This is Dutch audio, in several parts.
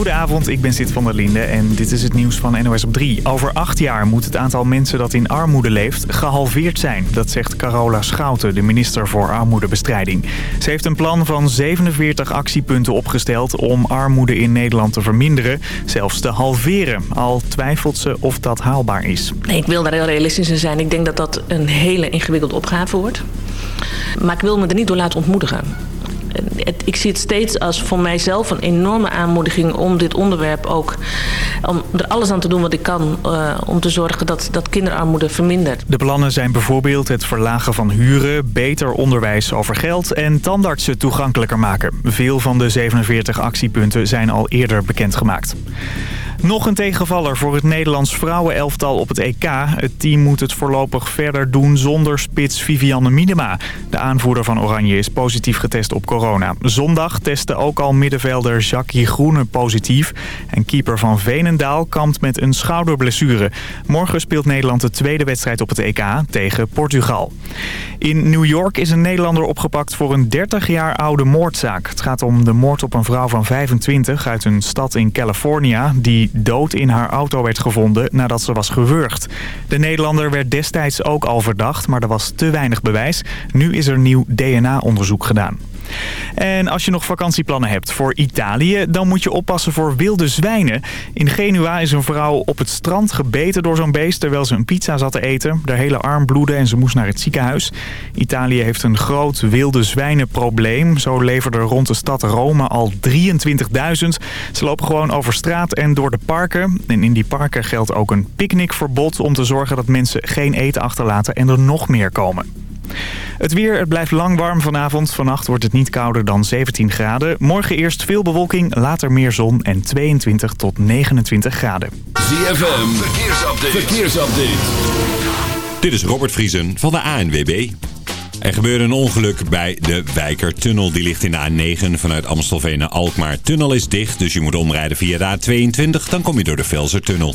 Goedenavond, ik ben Sid van der Linde en dit is het nieuws van NOS op 3. Over acht jaar moet het aantal mensen dat in armoede leeft gehalveerd zijn. Dat zegt Carola Schouten, de minister voor armoedebestrijding. Ze heeft een plan van 47 actiepunten opgesteld om armoede in Nederland te verminderen. Zelfs te halveren. Al twijfelt ze of dat haalbaar is. Nee, ik wil daar heel realistisch in zijn. Ik denk dat dat een hele ingewikkelde opgave wordt. Maar ik wil me er niet door laten ontmoedigen ik zie het steeds als voor mijzelf een enorme aanmoediging om dit onderwerp ook... om er alles aan te doen wat ik kan uh, om te zorgen dat, dat kinderarmoede vermindert. De plannen zijn bijvoorbeeld het verlagen van huren, beter onderwijs over geld... en tandartsen toegankelijker maken. Veel van de 47 actiepunten zijn al eerder bekendgemaakt. Nog een tegenvaller voor het Nederlands vrouwenelftal op het EK. Het team moet het voorlopig verder doen zonder spits Vivianne Miedema. De aanvoerder van Oranje is positief getest op corona. Zondag testte ook al middenvelder Jackie Groene positief. En keeper van Venendaal kampt met een schouderblessure. Morgen speelt Nederland de tweede wedstrijd op het EK tegen Portugal. In New York is een Nederlander opgepakt voor een 30 jaar oude moordzaak. Het gaat om de moord op een vrouw van 25 uit een stad in California... die dood in haar auto werd gevonden nadat ze was gewurgd. De Nederlander werd destijds ook al verdacht, maar er was te weinig bewijs. Nu is er nieuw DNA-onderzoek gedaan. En als je nog vakantieplannen hebt voor Italië... dan moet je oppassen voor wilde zwijnen. In Genua is een vrouw op het strand gebeten door zo'n beest... terwijl ze een pizza zat te eten. De hele arm bloedde en ze moest naar het ziekenhuis. Italië heeft een groot wilde zwijnenprobleem. Zo leverden rond de stad Rome al 23.000. Ze lopen gewoon over straat en door de parken. En in die parken geldt ook een picknickverbod... om te zorgen dat mensen geen eten achterlaten en er nog meer komen. Het weer, het blijft lang warm vanavond. Vannacht wordt het niet kouder dan 17 graden. Morgen eerst veel bewolking, later meer zon en 22 tot 29 graden. ZFM, verkeersupdate. verkeersupdate. Dit is Robert Vriesen van de ANWB. Er gebeurde een ongeluk bij de Wijkertunnel. Die ligt in de A9 vanuit Amstelveen naar Alkmaar. Tunnel is dicht, dus je moet omrijden via de A22. Dan kom je door de Velsertunnel.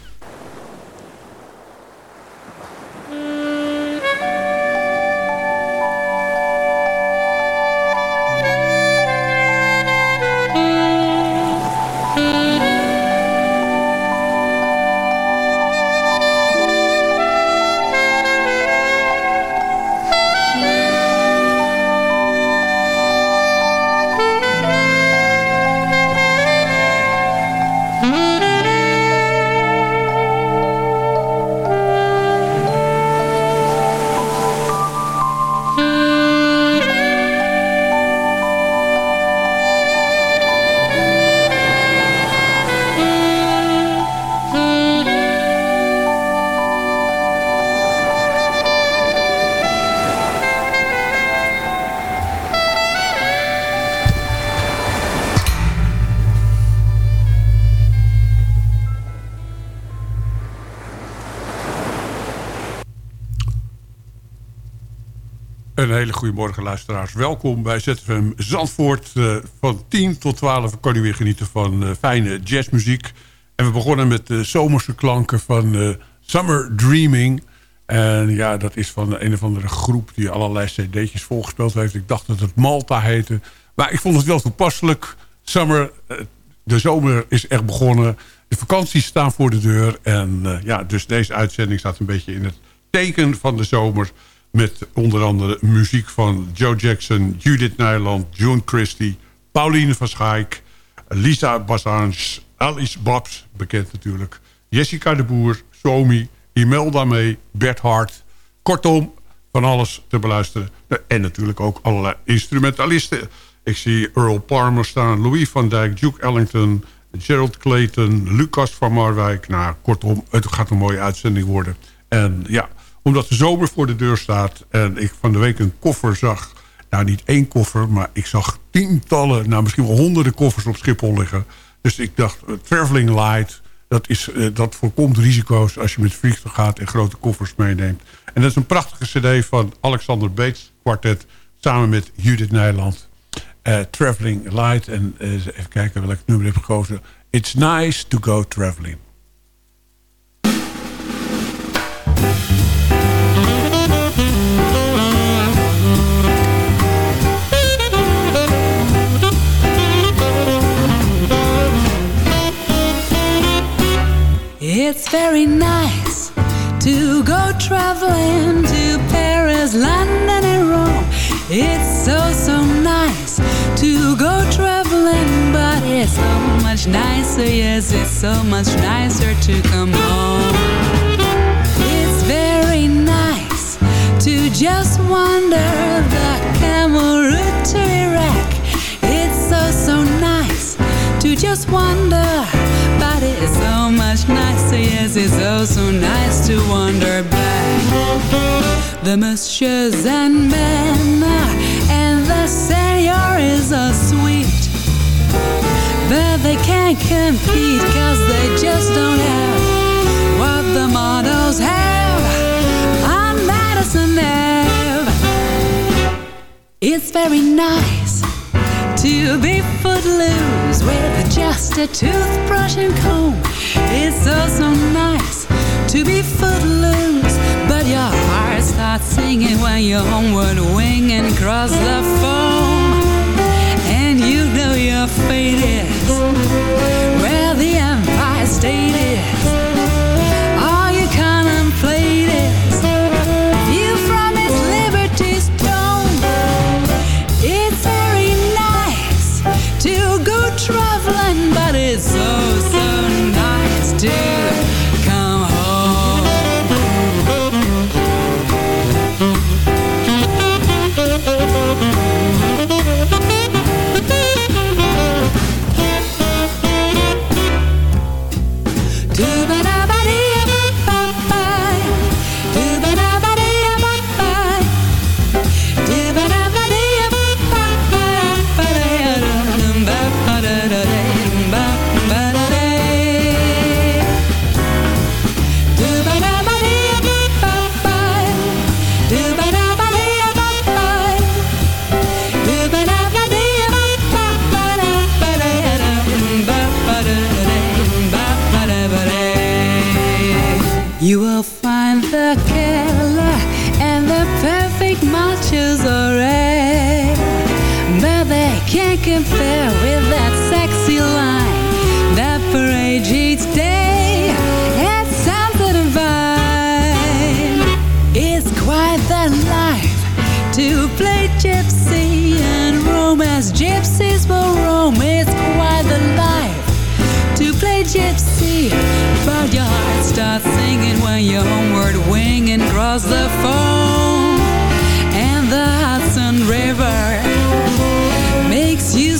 Een hele goede morgen luisteraars. Welkom bij ZFM Zandvoort. Uh, van 10 tot 12 kan u weer genieten van uh, fijne jazzmuziek. En we begonnen met de zomerse klanken van uh, Summer Dreaming. En ja, dat is van een of andere groep die allerlei cd'tjes volgespeeld heeft. Ik dacht dat het Malta heette. Maar ik vond het wel toepasselijk. Summer, de zomer is echt begonnen. De vakanties staan voor de deur. En ja, dus deze uitzending staat een beetje in het teken van de zomer... Met onder andere muziek van Joe Jackson, Judith Nijland, June Christie, Pauline van Schaik, Lisa Bassange, Alice Babs, bekend natuurlijk, Jessica de Boer, Somi, Imelda May, Bert Hart. Kortom, van alles te beluisteren. En natuurlijk ook allerlei instrumentalisten. Ik zie Earl Palmer staan, Louis van Dijk, Duke Ellington... Gerald Clayton, Lucas van Marwijk. Nou, kortom, het gaat een mooie uitzending worden. En ja, omdat de zomer voor de deur staat. En ik van de week een koffer zag. Nou, niet één koffer, maar ik zag tientallen... nou, misschien wel honderden koffers op Schiphol liggen. Dus ik dacht, uh, Traveling Light... Dat, is, uh, dat voorkomt risico's als je met vliegtuig gaat... en grote koffers meeneemt. En dat is een prachtige cd van Alexander Bates Quartet... samen met Judith Nijland. Traveling Light. En even kijken welk nummer ik heb gekozen. It's nice to go traveling. It's very nice to go traveling to Paris, London, and Rome. It's so, so nice to go traveling, but it's so much nicer, yes, it's so much nicer to come home. It's very nice to just wander the camel route to Iraq. It's so, so nice to just wander it's so much nicer, yes, it's so, so nice to wander back. The messieurs and men and the senores are sweet, but they can't compete cause they just don't have what the models have on Madison Ave. It's very nice to be footloose with just a toothbrush and comb. It's so, so nice to be footloose, but your heart starts singing when you're homeward winging across the foam. And you know your fate is where the Empire State is. Nice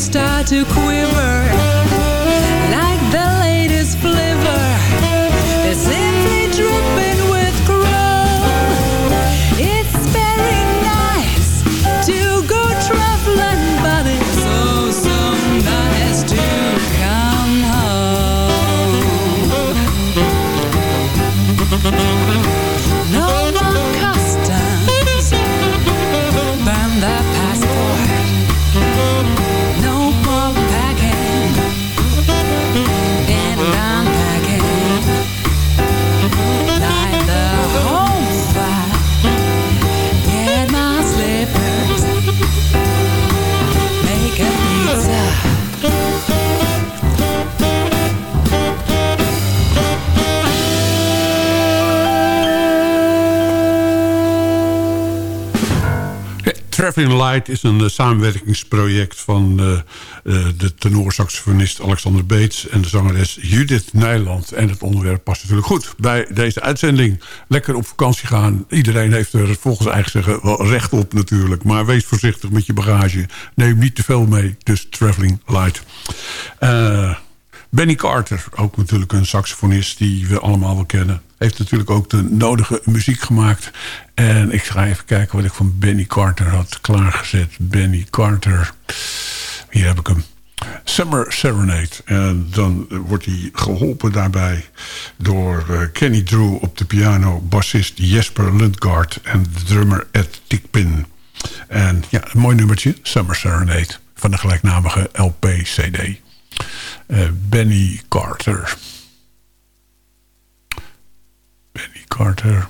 start to quiver Traveling Light is een eh, samenwerkingsproject van eh, eh, de tenorsaxofonist Alexander Beets en de zangeres Judith Nijland. En het onderwerp past natuurlijk goed bij deze uitzending. Lekker op vakantie gaan. Iedereen heeft er volgens eigen zeggen wel recht op natuurlijk. Maar wees voorzichtig met je bagage. Neem niet te veel mee. Dus Traveling Light. Eh, Benny Carter, ook natuurlijk een saxofonist die we allemaal wel kennen. Heeft natuurlijk ook de nodige muziek gemaakt. En ik ga even kijken wat ik van Benny Carter had klaargezet. Benny Carter. Hier heb ik hem. Summer Serenade. En dan wordt hij geholpen daarbij door eh, Kenny Drew op de piano... bassist Jesper Lundgaard en de drummer Ed Tickpin. En ja, een mooi nummertje. Summer Serenade van de gelijknamige LP-CD. Uh, Benny Carter. Benny Carter.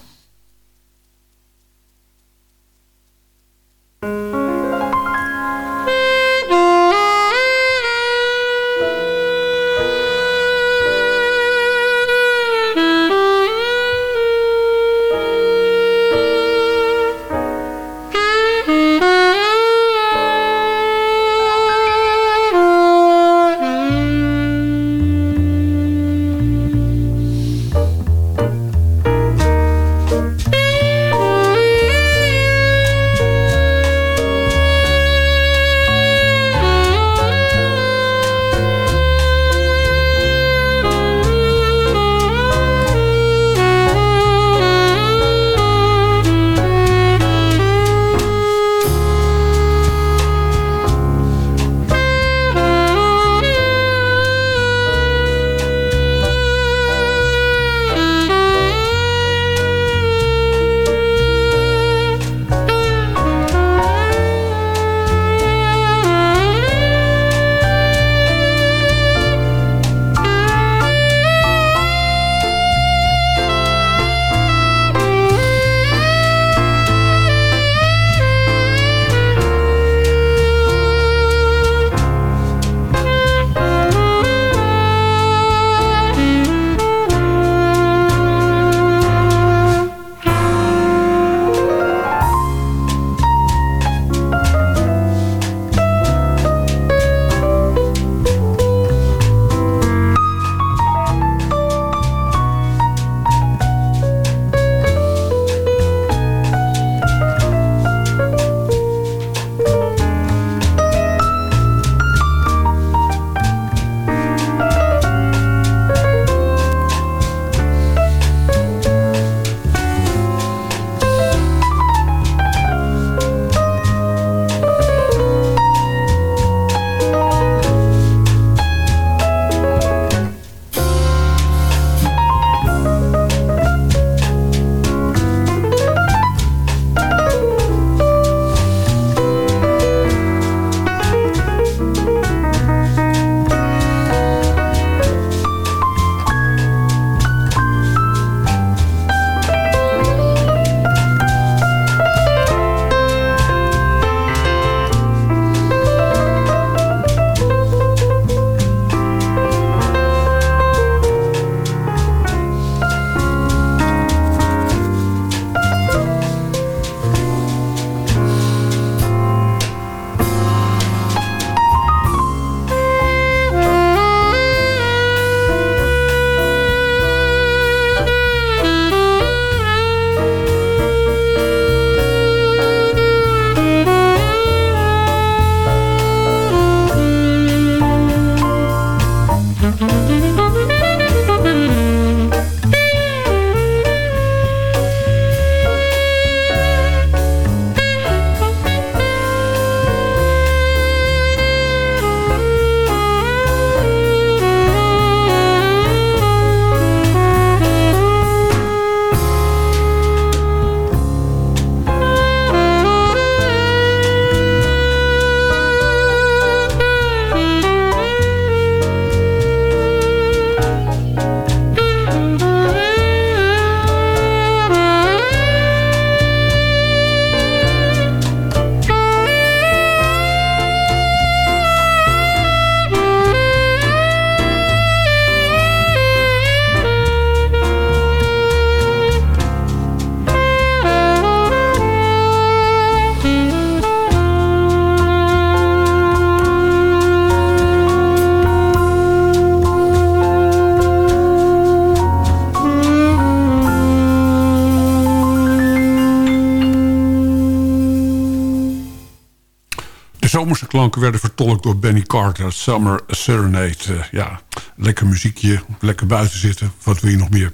Vertolkt door Benny Carter. Summer Serenade. Uh, ja, lekker muziekje, lekker buiten zitten. Wat wil je nog meer?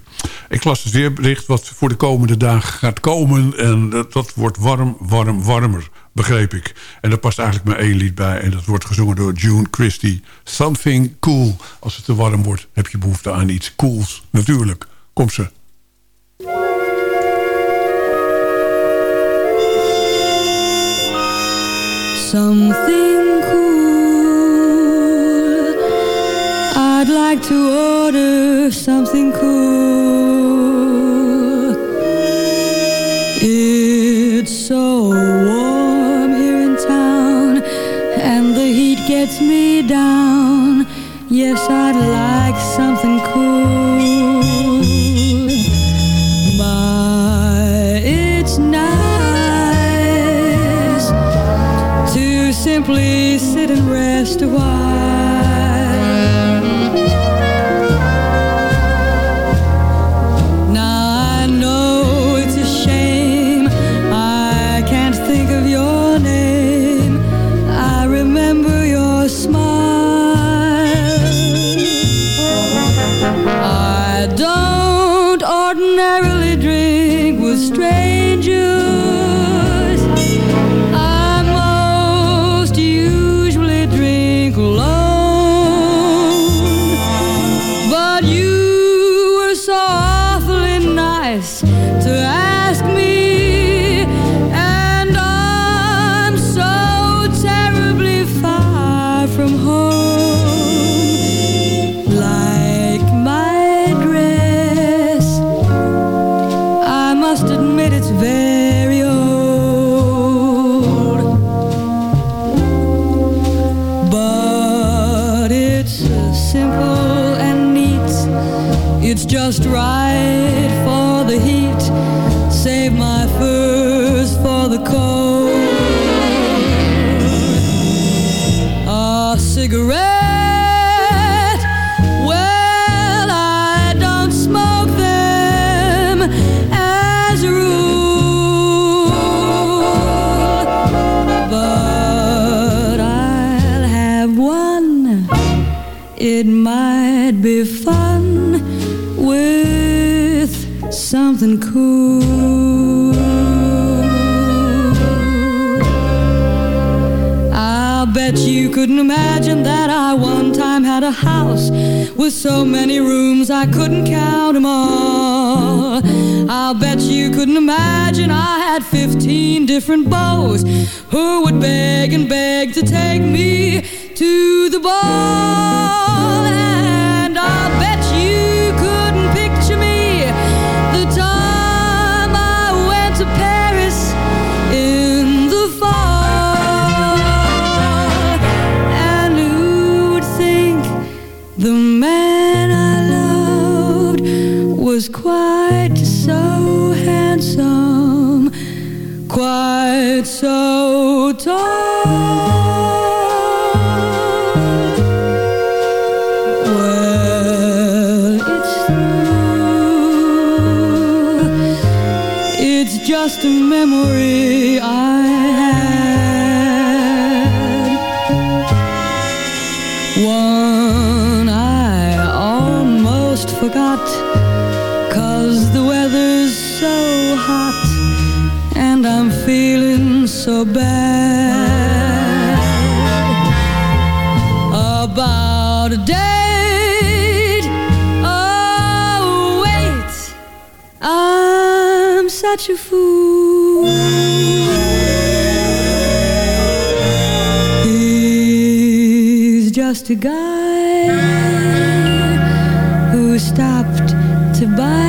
Ik las het weerbericht wat voor de komende dagen gaat komen. En dat, dat wordt warm, warm, warmer, begreep ik. En daar past eigenlijk maar één lied bij. En dat wordt gezongen door June Christie. Something cool. Als het te warm wordt, heb je behoefte aan iets cools. Natuurlijk. Kom ze. Something cool I'd like to order something cool. something cool. I'll bet you couldn't imagine that I one time had a house With so many rooms I couldn't count them all. I'll bet you couldn't imagine I had 15 different beaux Who would beg and beg to take me to the ball just a guy who stopped to buy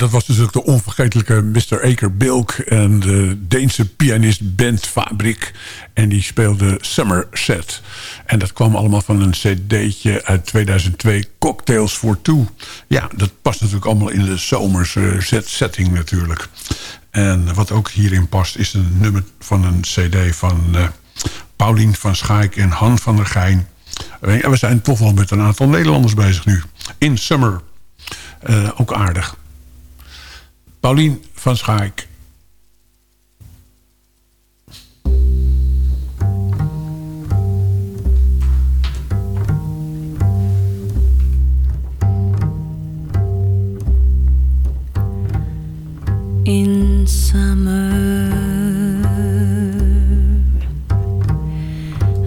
dat was natuurlijk de onvergetelijke Mr. Aker Bilk... en de Deense pianist Bent Fabrik. En die speelde Somerset. En dat kwam allemaal van een cd'tje uit 2002, Cocktails for Two. Ja, dat past natuurlijk allemaal in de zomerse setting natuurlijk. En wat ook hierin past is een nummer van een cd van uh, Paulien van Schaik en Han van der Geijn. En we zijn toch wel met een aantal Nederlanders bezig nu. In Summer. Uh, ook aardig. Paulien van Schaik. In summer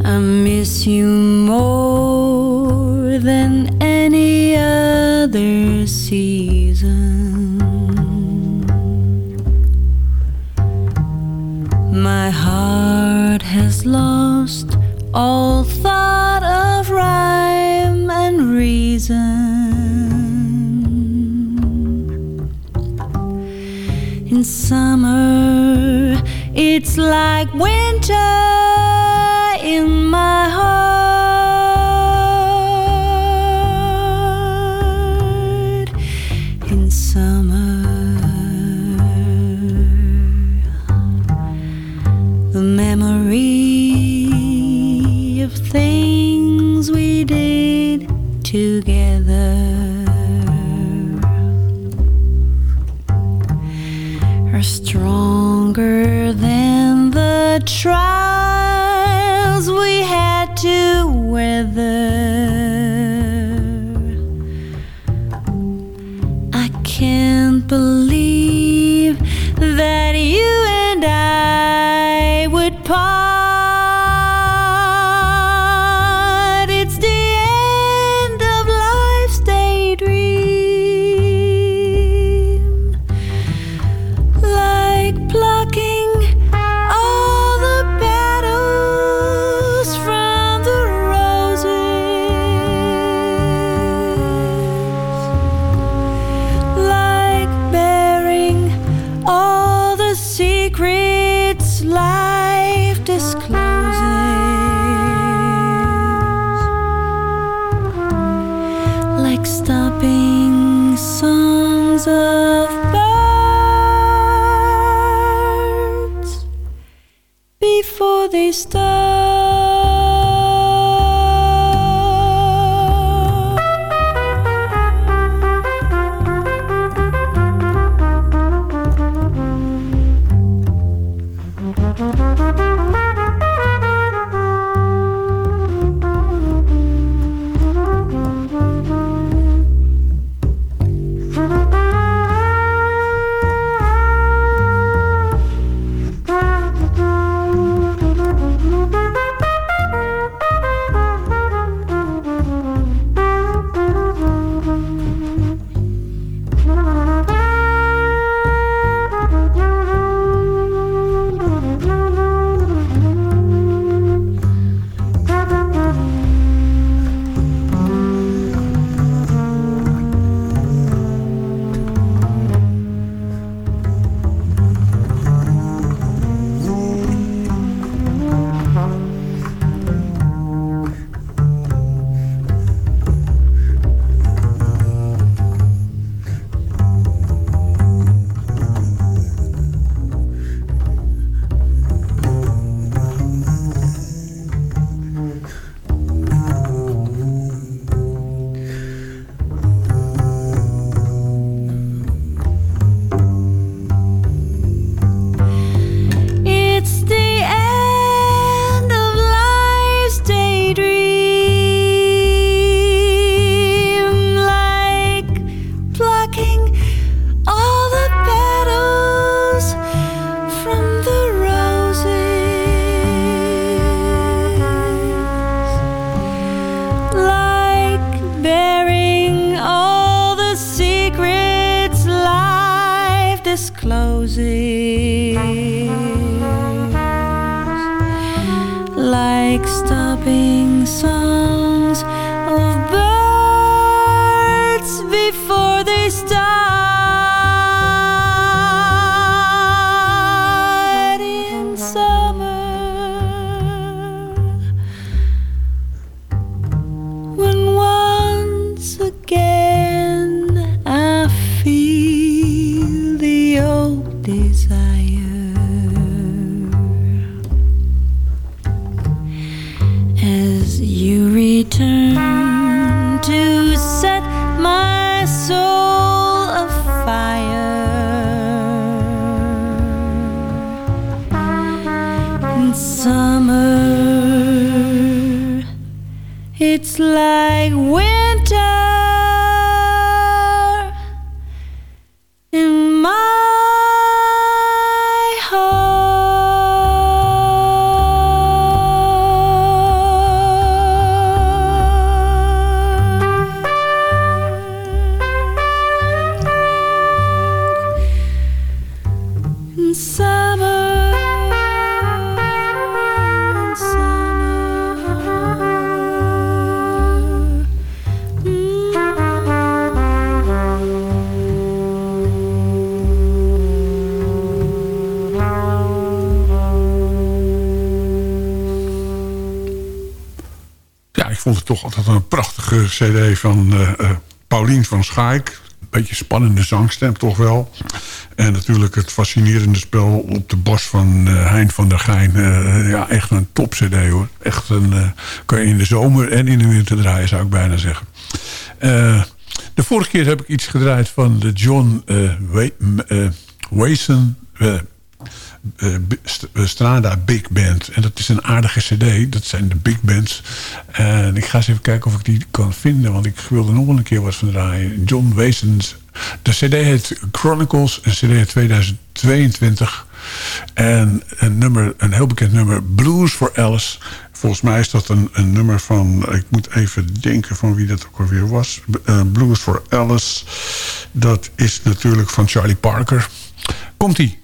I miss you more than any other season My heart has lost all thought of rhyme and reason. In summer it's like winter in my heart to get vond het toch altijd een prachtige cd van eh, Paulien van Schaik. Beetje spannende zangstem toch wel. En natuurlijk het fascinerende spel op de bos van eh, Hein van der Geijn. Eh, ja, echt een top cd hoor. Echt een, eh, kan je in de zomer en in de winter draaien zou ik bijna zeggen. De vorige keer heb ik iets gedraaid van de John Wason... Strada Big Band. En dat is een aardige cd. Dat zijn de big bands. En ik ga eens even kijken of ik die kan vinden. Want ik wilde nog wel een keer wat van draaien. John Wazens. De cd heet Chronicles. Een cd uit 2022. En een, nummer, een heel bekend nummer. Blues for Alice. Volgens mij is dat een, een nummer van... Ik moet even denken van wie dat ook alweer was. Eh, Blues for Alice. Dat is natuurlijk van Charlie Parker. Komt-ie.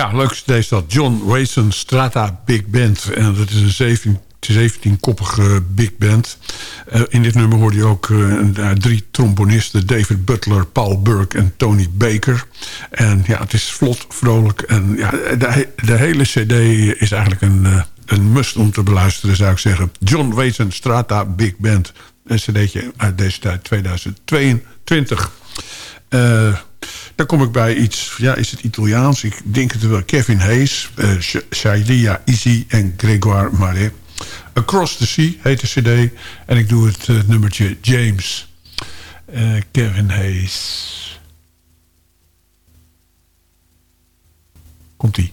Ja, leukste is dat John Rayson Strata Big Band. En dat is een 17 17-koppige big band. Uh, in dit nummer hoorde je ook uh, drie trombonisten. David Butler, Paul Burke en Tony Baker. En ja, het is vlot, vrolijk. En ja, de, hele cd is eigenlijk een, uh, een must om te beluisteren, zou ik zeggen. John Rayson Strata Big Band. Een cd'tje uit deze tijd, 2022. Dan kom ik bij iets, ja, is het Italiaans? Ik denk het wel. Kevin Hayes, uh, Shailia Easy en Grégoire Marais. Across the Sea heet de cd. En ik doe het uh, nummertje James. Uh, Kevin Hayes. Komt-ie.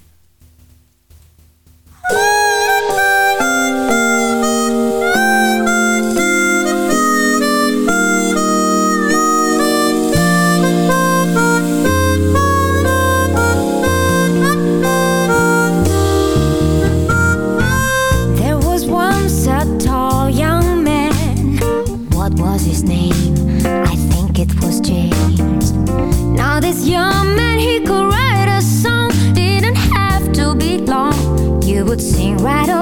Op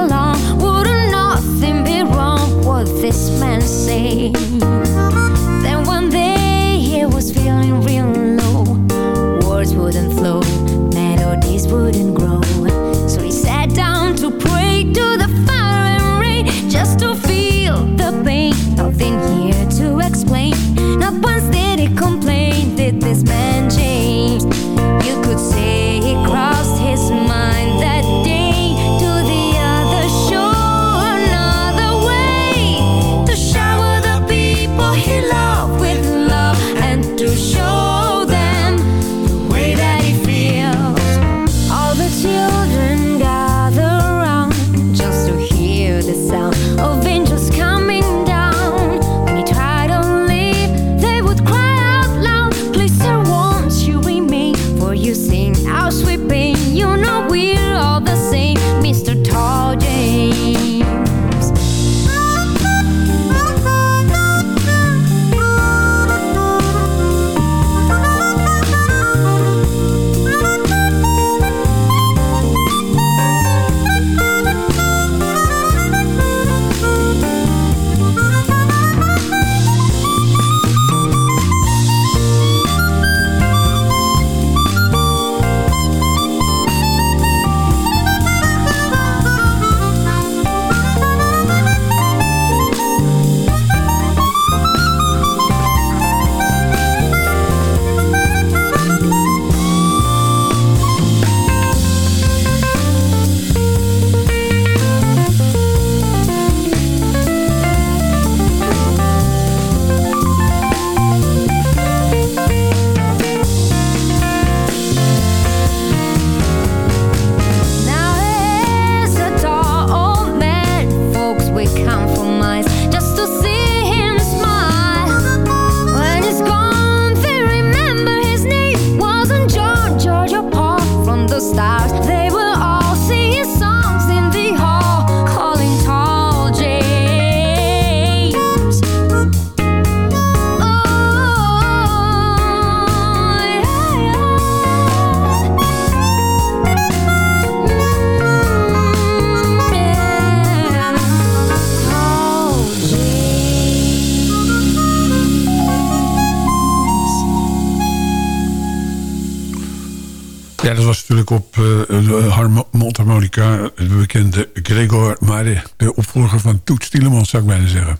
van Toets Tielemans, zou ik bijna zeggen.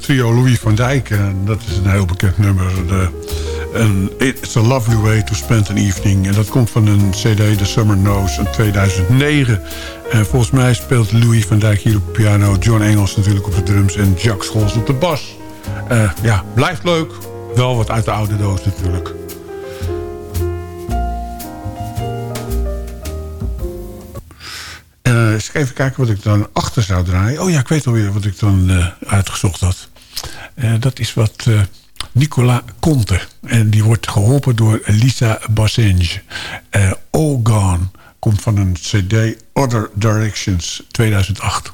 Trio Louis van Dijk. En dat is een heel bekend nummer. It's a Lovely Way to Spend an Evening. En dat komt van een cd, The Summer Knows, in 2009. En volgens mij speelt Louis van Dijk hier op piano... John Engels natuurlijk op de drums en Jack Scholz op de bas. Eh, ja, blijft leuk. Wel wat uit de oude doos natuurlijk. Even kijken wat ik dan achter zou draaien. Oh ja, ik weet alweer wat ik dan uh, uitgezocht had. Uh, dat is wat Nicola Conte. En die wordt geholpen door Lisa Bassange. All Gone komt van een cd Other Directions 2008.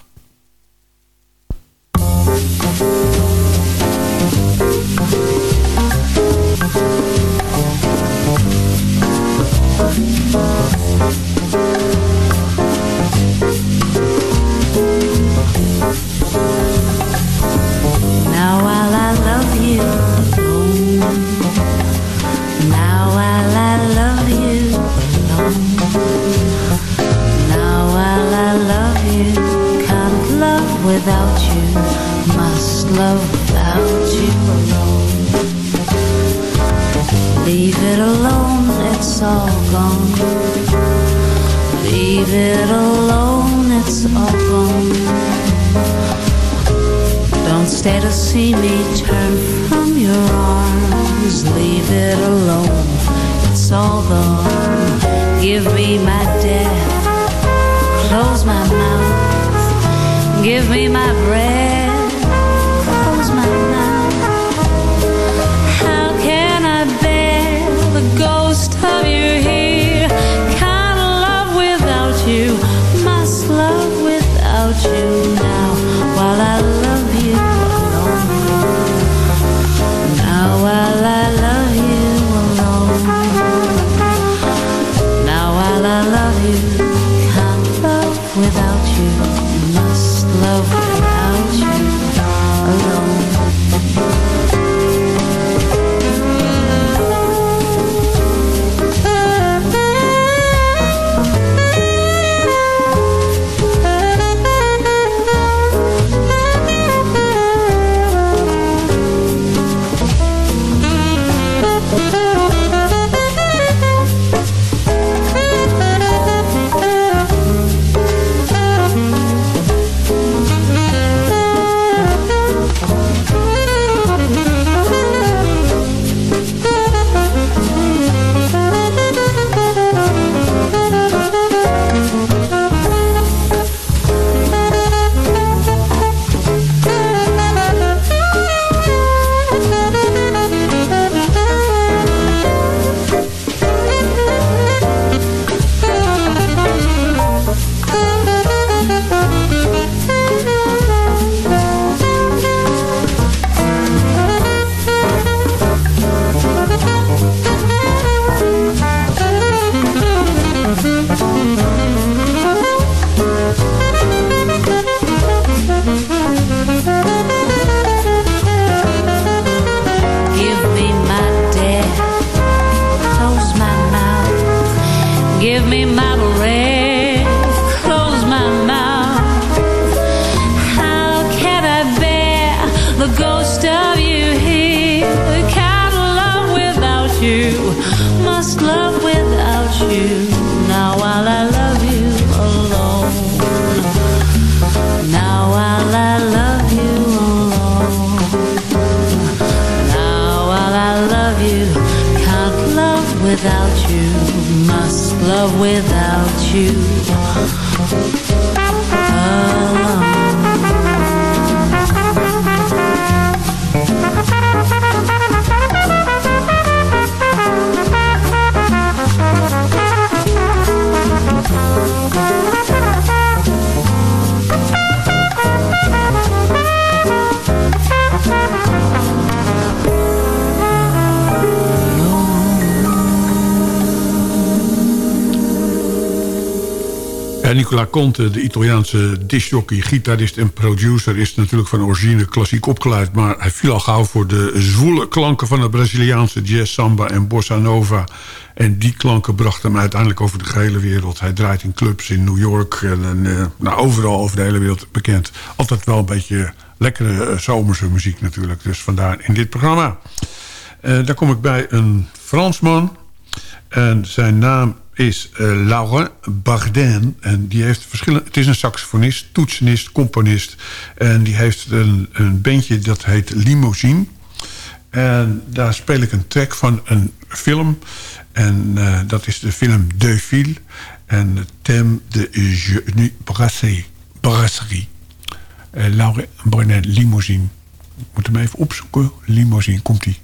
Without you, must love without you alone. Leave it alone, it's all gone. Leave it alone, it's all gone. Don't stay to see me turn from your arms. Leave it alone, it's all gone. Give me my death, close my mouth Give me my breath, must love without you. Oh. Ja, Nicola Conte, de Italiaanse discjockey, gitarist en producer... is natuurlijk van origine klassiek opgeleid... maar hij viel al gauw voor de zwoele klanken van de Braziliaanse jazz, samba en bossa nova. En die klanken brachten hem uiteindelijk over de gehele wereld. Hij draait in clubs in New York en, en eh, nou, overal over de hele wereld bekend. Altijd wel een beetje lekkere eh, zomerse muziek natuurlijk. Dus vandaar in dit programma. Uh, daar kom ik bij een Fransman. En zijn naam is uh, Laurent Bardin. En die heeft verschillende... Het is een saxofonist, toetsenist, componist. En die heeft een, een bandje dat heet Limousine. En daar speel ik een track van een film. En uh, dat is de film De Ville. En het thème de Je nu Brasserie. Brasserie. Uh, Laurent Bardin, Limousine. Ik moet hem even opzoeken. Limousine, komt-ie.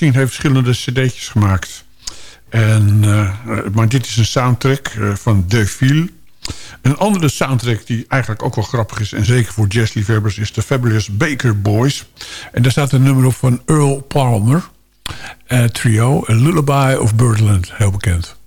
Limousine heeft verschillende cd'tjes gemaakt. En, uh, maar dit is een soundtrack uh, van De Ville. Een andere soundtrack die eigenlijk ook wel grappig is... en zeker voor jazzliefhebbers... is de Fabulous Baker Boys. En daar staat een nummer op van Earl Palmer. Uh, trio, A Lullaby of Birdland, heel bekend.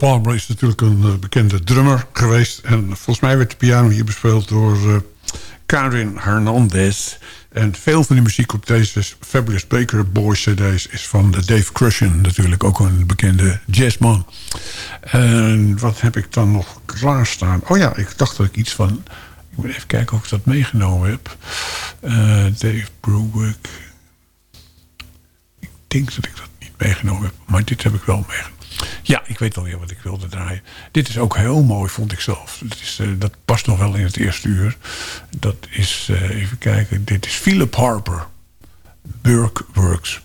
Palmer is natuurlijk een eh, bekende drummer geweest. En volgens mij werd de piano hier bespeeld door uh, Karin Hernandez. En veel van die muziek op deze Fabulous Baker Boys cd's... is van de Dave Crushen, natuurlijk ook een bekende jazzman. En wat heb ik dan nog klaarstaan? Oh ja, ik dacht dat ik iets van... Ik moet even kijken of ik dat meegenomen heb. Uh, Dave Brubeck. Ik denk dat ik dat niet meegenomen heb. Maar dit heb ik wel meegenomen. Ja, ik weet alweer wat ik wilde draaien. Dit is ook heel mooi, vond ik zelf. Dat, is, uh, dat past nog wel in het eerste uur. Dat is, uh, even kijken, dit is Philip Harper. Burke Works.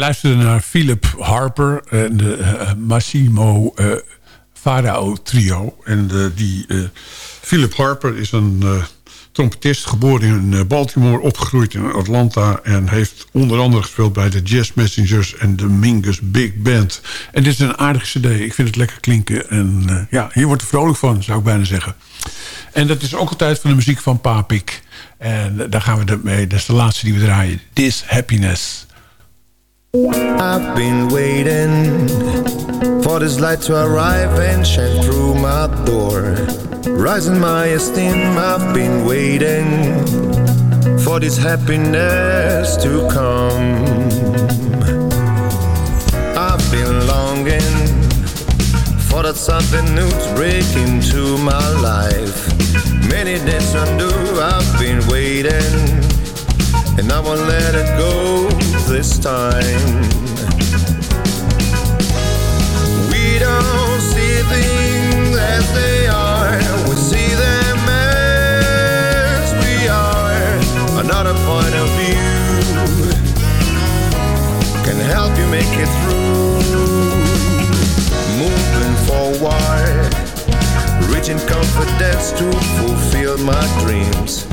Luisterde naar Philip Harper en de uh, Massimo uh, Farao trio. En uh, die Philip Harper is een trompetist, geboren in Baltimore, opgegroeid in Atlanta... en heeft onder andere gespeeld bij de Jazz Messengers en de Mingus Big Band. En dit is een aardige cd, ik vind het lekker klinken. En ja, hier wordt er vrolijk van, zou ik bijna zeggen. En dat is ook altijd van de muziek van Papik. En daar gaan we mee, dat is de laatste die we draaien. This Happiness... I've been waiting for this light to arrive and shine through my door. Rising my esteem, I've been waiting for this happiness to come. I've been longing for that something new to break into my life Many days undo, I've been waiting, and I won't let it go this time. We don't see things as they are, we see them as we are. Another point of view can help you make it through. Moving forward, reaching confidence to fulfill my dreams.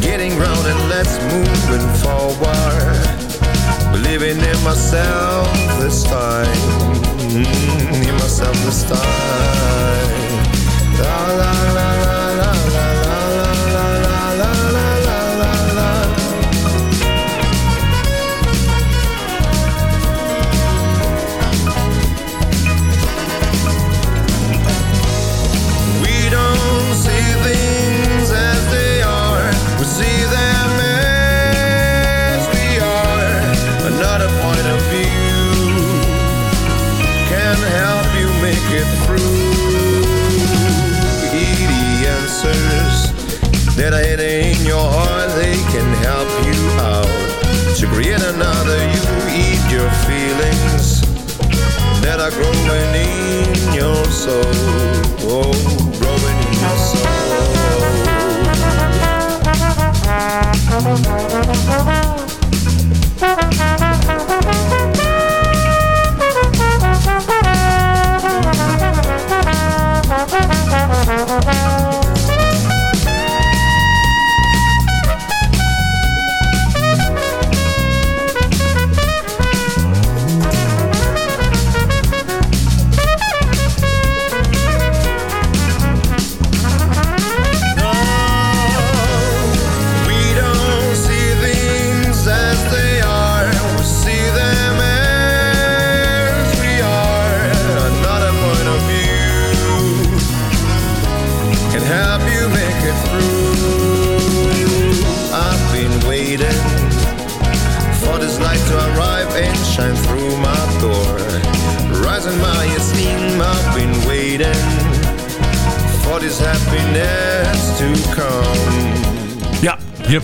Getting round and let's moving forward. Believing in myself this time. Mm, in myself this time. La la la la la la la create another you, eat your feelings that are growing in your soul. Oh, growing in your soul.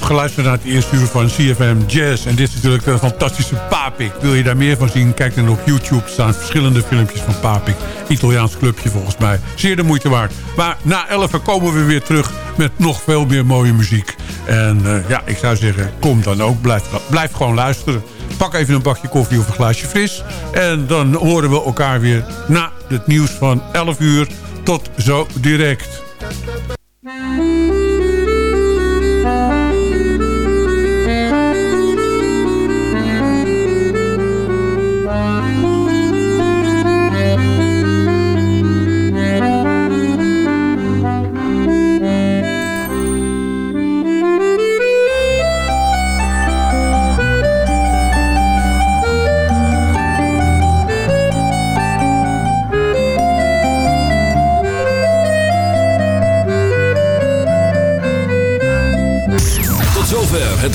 Geluisterd naar het eerste uur van CFM Jazz. En dit is natuurlijk een fantastische Papik. Wil je daar meer van zien? Kijk dan op YouTube. Er staan verschillende filmpjes van Papik. Italiaans clubje volgens mij. Zeer de moeite waard. Maar na 11 komen we weer terug met nog veel meer mooie muziek. En eh, ja, ik zou zeggen, kom dan ook. Blijf, blijf gewoon luisteren. Pak even een bakje koffie of een glaasje fris. En dan horen we elkaar weer na het nieuws van 11 uur. Tot zo direct.